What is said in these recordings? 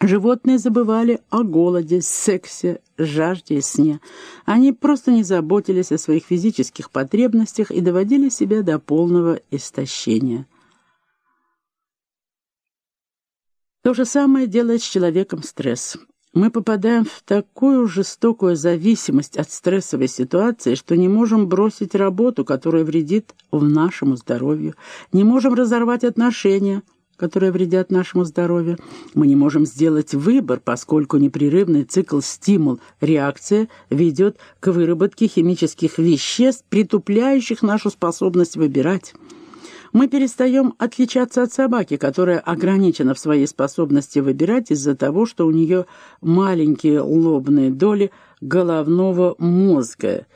Животные забывали о голоде, сексе, жажде и сне. Они просто не заботились о своих физических потребностях и доводили себя до полного истощения. То же самое делает с человеком стресс. Мы попадаем в такую жестокую зависимость от стрессовой ситуации, что не можем бросить работу, которая вредит в нашему здоровью, не можем разорвать отношения – которые вредят нашему здоровью. Мы не можем сделать выбор, поскольку непрерывный цикл стимул-реакция ведет к выработке химических веществ, притупляющих нашу способность выбирать. Мы перестаем отличаться от собаки, которая ограничена в своей способности выбирать из-за того, что у нее маленькие лобные доли головного мозга,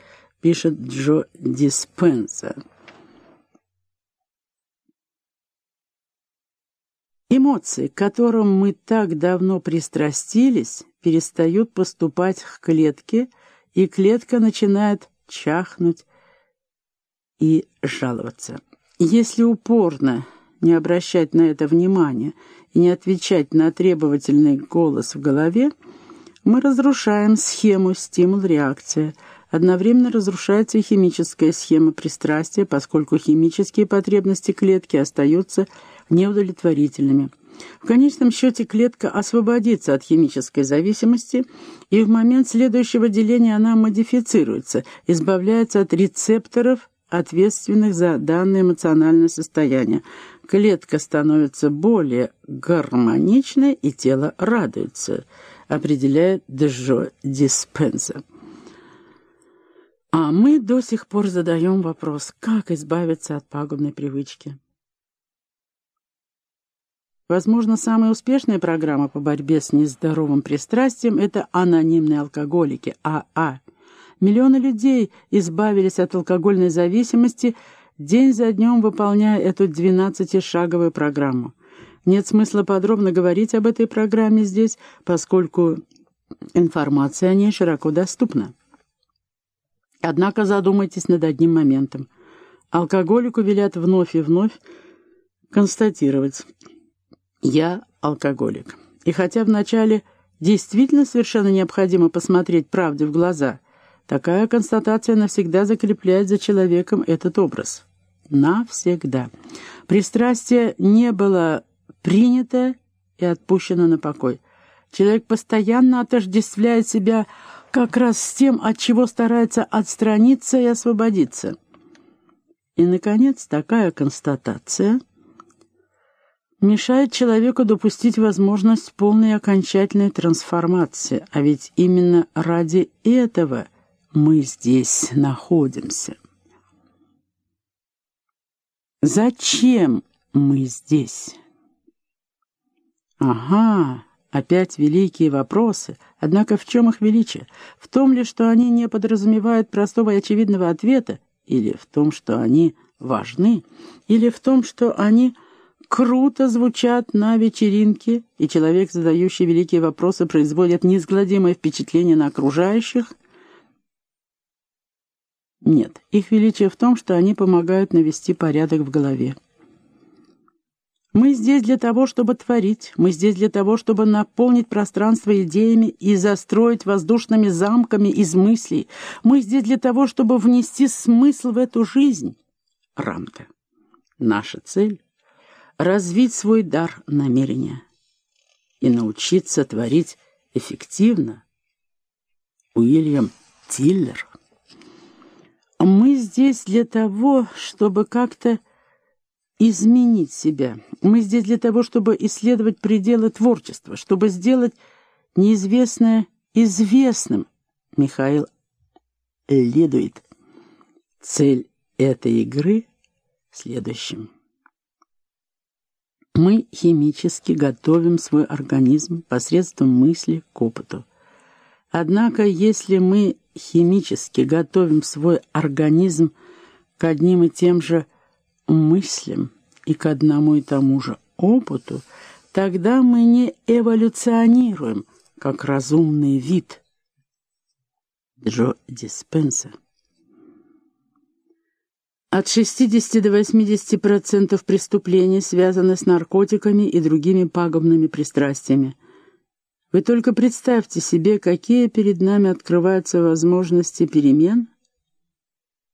пишет Джо Диспенса. Эмоции, к которым мы так давно пристрастились, перестают поступать к клетке, и клетка начинает чахнуть и жаловаться. Если упорно не обращать на это внимания и не отвечать на требовательный голос в голове, мы разрушаем схему стимул-реакция. Одновременно разрушается химическая схема пристрастия, поскольку химические потребности клетки остаются неудовлетворительными. В конечном счете клетка освободится от химической зависимости, и в момент следующего деления она модифицируется, избавляется от рецепторов, ответственных за данное эмоциональное состояние. Клетка становится более гармоничной, и тело радуется, определяет Джо Диспенза. А мы до сих пор задаем вопрос, как избавиться от пагубной привычки. Возможно, самая успешная программа по борьбе с нездоровым пристрастием – это анонимные алкоголики, АА. Миллионы людей избавились от алкогольной зависимости, день за днем выполняя эту 12-шаговую программу. Нет смысла подробно говорить об этой программе здесь, поскольку информация о ней широко доступна. Однако задумайтесь над одним моментом. Алкоголику велят вновь и вновь констатировать – я алкоголик. И хотя вначале действительно совершенно необходимо посмотреть правде в глаза, такая констатация навсегда закрепляет за человеком этот образ. Навсегда. Пристрастие не было принято и отпущено на покой. Человек постоянно отождествляет себя как раз с тем, от чего старается отстраниться и освободиться. И, наконец, такая констатация — мешает человеку допустить возможность полной окончательной трансформации, а ведь именно ради этого мы здесь находимся. Зачем мы здесь? Ага, опять великие вопросы. Однако в чем их величие? В том ли, что они не подразумевают простого и очевидного ответа? Или в том, что они важны? Или в том, что они круто звучат на вечеринке, и человек, задающий великие вопросы, производит неизгладимое впечатление на окружающих? Нет, их величие в том, что они помогают навести порядок в голове. Мы здесь для того, чтобы творить, мы здесь для того, чтобы наполнить пространство идеями и застроить воздушными замками из мыслей. Мы здесь для того, чтобы внести смысл в эту жизнь. Рамка. Наша цель развить свой дар намерения и научиться творить эффективно. Уильям Тиллер. Мы здесь для того, чтобы как-то изменить себя. Мы здесь для того, чтобы исследовать пределы творчества, чтобы сделать неизвестное известным. Михаил Ледует. Цель этой игры в следующем. Мы химически готовим свой организм посредством мысли к опыту. Однако, если мы химически готовим свой организм к одним и тем же мыслям и к одному и тому же опыту, тогда мы не эволюционируем как разумный вид. Джо Диспенса от 60 до 80% преступлений связаны с наркотиками и другими пагубными пристрастиями. Вы только представьте себе, какие перед нами открываются возможности перемен –